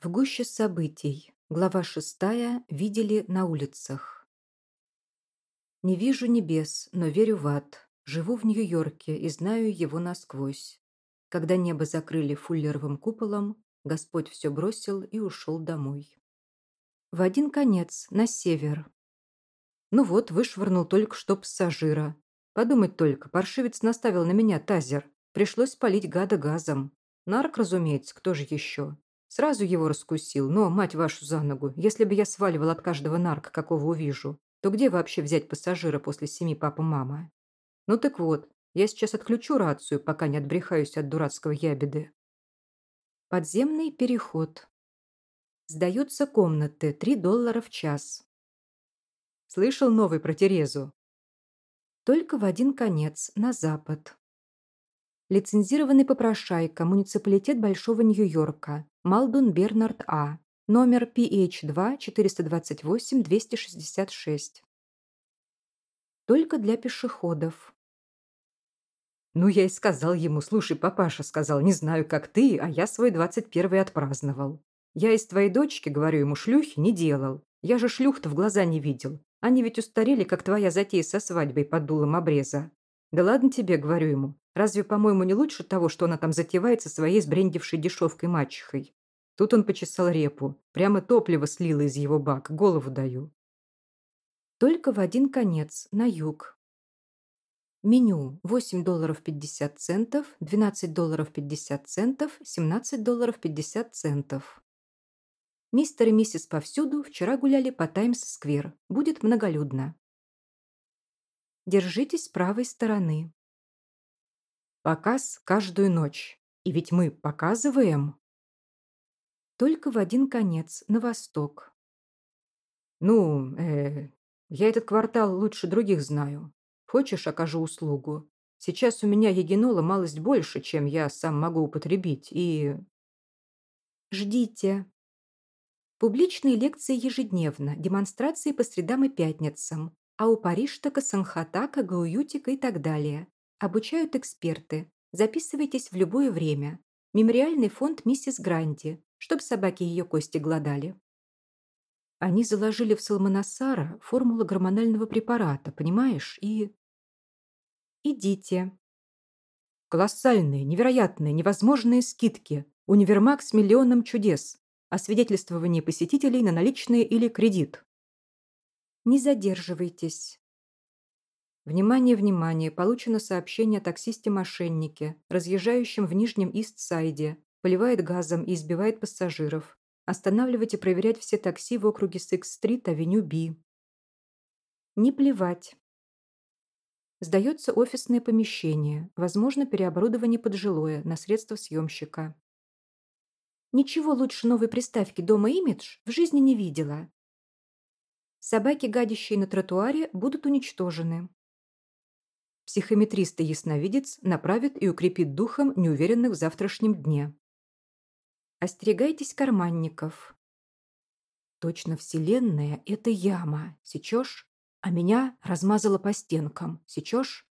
В гуще событий. Глава шестая. Видели на улицах. Не вижу небес, но верю в ад. Живу в Нью-Йорке и знаю его насквозь. Когда небо закрыли фуллеровым куполом, Господь все бросил и ушел домой. В один конец, на север. Ну вот, вышвырнул только что пассажира. Подумать только, паршивец наставил на меня тазер. Пришлось полить гада газом. Нарк, разумеется, кто же еще? Сразу его раскусил, но, мать вашу за ногу, если бы я сваливал от каждого нарка, какого увижу, то где вообще взять пассажира после семи папа-мама? Ну так вот, я сейчас отключу рацию, пока не отбрехаюсь от дурацкого ябеды. Подземный переход. Сдаются комнаты, три доллара в час. Слышал новый про Терезу? Только в один конец, на запад. Лицензированный попрошайка, муниципалитет Большого Нью-Йорка, Малдун Бернард А. Номер PH2-428-266. Только для пешеходов. Ну, я и сказал ему, слушай, папаша сказал, не знаю, как ты, а я свой двадцать первый отпраздновал. Я из твоей дочки, говорю ему, шлюхи не делал. Я же шлюх-то в глаза не видел. Они ведь устарели, как твоя затея со свадьбой под дулом обреза. Да ладно тебе, говорю ему. Разве, по-моему, не лучше того, что она там затевает со своей сбрендившей дешевкой мачехой? Тут он почесал репу. Прямо топливо слило из его бак. Голову даю. Только в один конец, на юг. Меню 8 долларов 50 центов, 12 долларов 50 центов, 17 долларов 50 центов. Мистер и миссис повсюду вчера гуляли по Таймс-сквер. Будет многолюдно. Держитесь правой стороны. Показ каждую ночь. И ведь мы показываем. Только в один конец, на восток. Ну, э, я этот квартал лучше других знаю. Хочешь, окажу услугу? Сейчас у меня егинола малость больше, чем я сам могу употребить, и... Ждите. Публичные лекции ежедневно, демонстрации по средам и пятницам, а у Париштака, Санхатака, Гауютика и так далее. Обучают эксперты. Записывайтесь в любое время. Мемориальный фонд миссис Гранди, чтобы собаки ее кости глодали. Они заложили в Салманасара формулу гормонального препарата, понимаешь, и... Идите. Колоссальные, невероятные, невозможные скидки. Универмаг с миллионом чудес. Освидетельствование посетителей на наличные или кредит. Не задерживайтесь. Внимание, внимание! Получено сообщение о таксисте-мошеннике, разъезжающем в Нижнем Ист-Сайде, поливает газом и избивает пассажиров. Останавливать и проверять все такси в округе Сикс-стрит, авеню Би. Не плевать. Сдается офисное помещение, возможно переоборудование под жилое на средства съемщика. Ничего лучше новой приставки «Дома Имидж» в жизни не видела. Собаки, гадящие на тротуаре, будут уничтожены. Психометрист и ясновидец направит и укрепит духом неуверенных в завтрашнем дне. Остерегайтесь карманников. Точно Вселенная – это яма, сечешь? А меня размазало по стенкам, сечешь?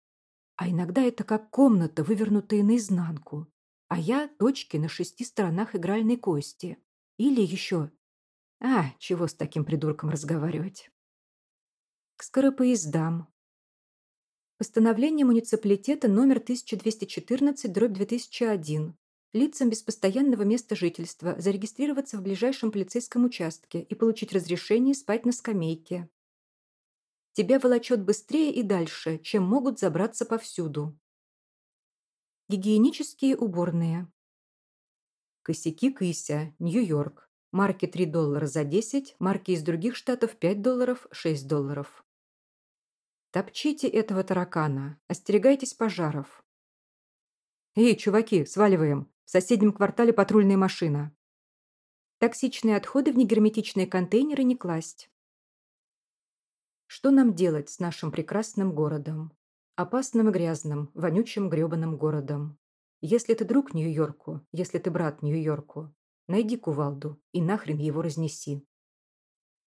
А иногда это как комната, вывернутая наизнанку. А я – точки на шести сторонах игральной кости. Или еще… А, чего с таким придурком разговаривать? К скоропоездам. Постановление муниципалитета номер 1214-2001 лицам без постоянного места жительства зарегистрироваться в ближайшем полицейском участке и получить разрешение спать на скамейке. Тебя волочет быстрее и дальше, чем могут забраться повсюду. Гигиенические уборные. Косяки Кыся, Нью-Йорк. Марки 3 доллара за 10, марки из других штатов 5 долларов, 6 долларов. Топчите этого таракана, остерегайтесь пожаров. «Эй, чуваки, сваливаем! В соседнем квартале патрульная машина!» Токсичные отходы в негерметичные контейнеры не класть. Что нам делать с нашим прекрасным городом? Опасным и грязным, вонючим грёбаным городом. Если ты друг Нью-Йорку, если ты брат Нью-Йорку, найди кувалду и нахрен его разнеси.